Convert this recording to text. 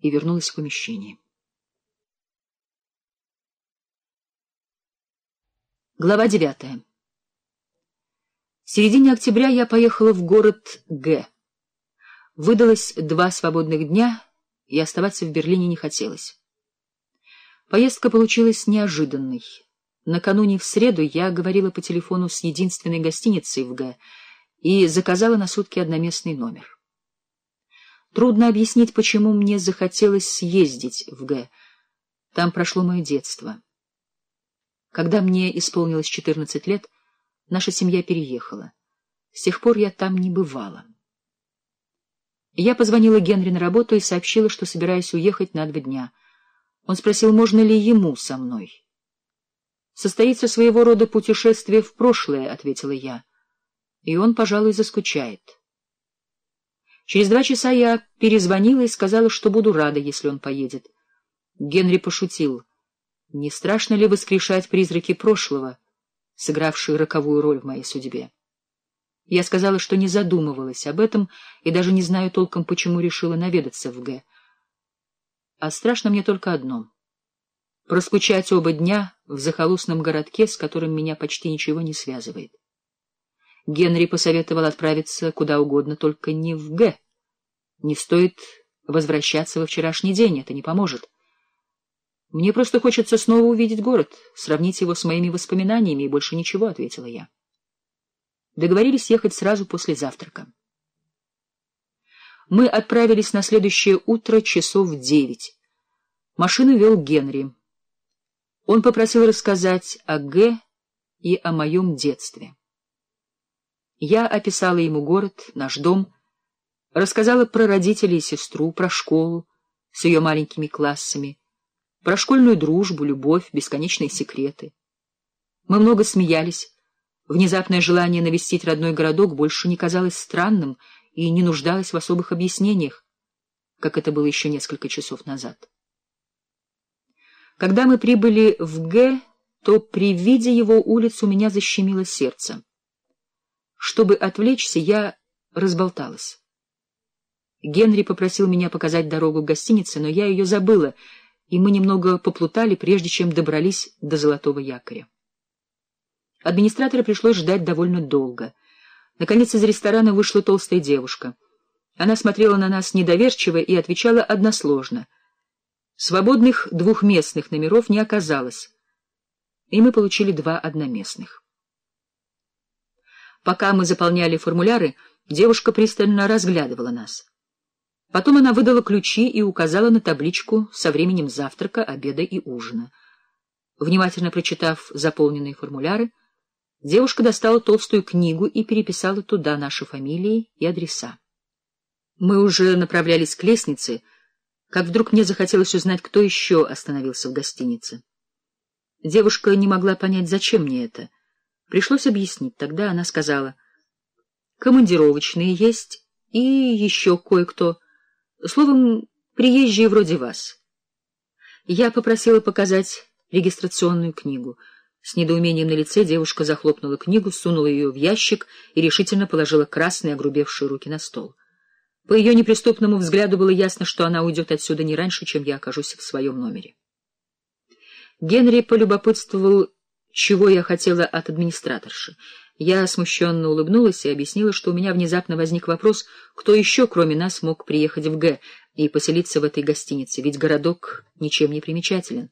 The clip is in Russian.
и вернулась в помещение. Глава девятая. В середине октября я поехала в город Г. Выдалось два свободных дня, и оставаться в Берлине не хотелось. Поездка получилась неожиданной. Накануне в среду я говорила по телефону с единственной гостиницей в Г и заказала на сутки одноместный номер. Трудно объяснить, почему мне захотелось съездить в Г. Там прошло мое детство. Когда мне исполнилось 14 лет, наша семья переехала. С тех пор я там не бывала. Я позвонила Генри на работу и сообщила, что собираюсь уехать на два дня. Он спросил, можно ли ему со мной. «Состоится своего рода путешествие в прошлое», — ответила я. «И он, пожалуй, заскучает». Через два часа я перезвонила и сказала, что буду рада, если он поедет. Генри пошутил — не страшно ли воскрешать призраки прошлого, сыгравшие роковую роль в моей судьбе? Я сказала, что не задумывалась об этом и даже не знаю толком, почему решила наведаться в Г. А страшно мне только одно — проскучать оба дня в захолустном городке, с которым меня почти ничего не связывает. Генри посоветовал отправиться куда угодно, только не в Г. Не стоит возвращаться во вчерашний день, это не поможет. Мне просто хочется снова увидеть город, сравнить его с моими воспоминаниями и больше ничего, — ответила я. Договорились ехать сразу после завтрака. Мы отправились на следующее утро часов в девять. Машину вел Генри. Он попросил рассказать о Г и о моем детстве. Я описала ему город, наш дом, рассказала про родителей и сестру, про школу с ее маленькими классами, про школьную дружбу, любовь, бесконечные секреты. Мы много смеялись. Внезапное желание навестить родной городок больше не казалось странным и не нуждалось в особых объяснениях, как это было еще несколько часов назад. Когда мы прибыли в Г, то при виде его улиц у меня защемило сердце. Чтобы отвлечься, я разболталась. Генри попросил меня показать дорогу к гостинице, но я ее забыла — и мы немного поплутали, прежде чем добрались до Золотого якоря. Администратора пришлось ждать довольно долго. Наконец из ресторана вышла толстая девушка. Она смотрела на нас недоверчиво и отвечала односложно. Свободных двухместных номеров не оказалось, и мы получили два одноместных. Пока мы заполняли формуляры, девушка пристально разглядывала нас. Потом она выдала ключи и указала на табличку со временем завтрака, обеда и ужина. Внимательно прочитав заполненные формуляры, девушка достала толстую книгу и переписала туда наши фамилии и адреса. Мы уже направлялись к лестнице, как вдруг мне захотелось узнать, кто еще остановился в гостинице. Девушка не могла понять, зачем мне это. Пришлось объяснить. Тогда она сказала, «Командировочные есть и еще кое-кто». Словом, приезжие вроде вас. Я попросила показать регистрационную книгу. С недоумением на лице девушка захлопнула книгу, сунула ее в ящик и решительно положила красные огрубевшие руки на стол. По ее неприступному взгляду было ясно, что она уйдет отсюда не раньше, чем я окажусь в своем номере. Генри полюбопытствовал, чего я хотела от администраторши. Я смущенно улыбнулась и объяснила, что у меня внезапно возник вопрос, кто еще, кроме нас, мог приехать в Г и поселиться в этой гостинице, ведь городок ничем не примечателен.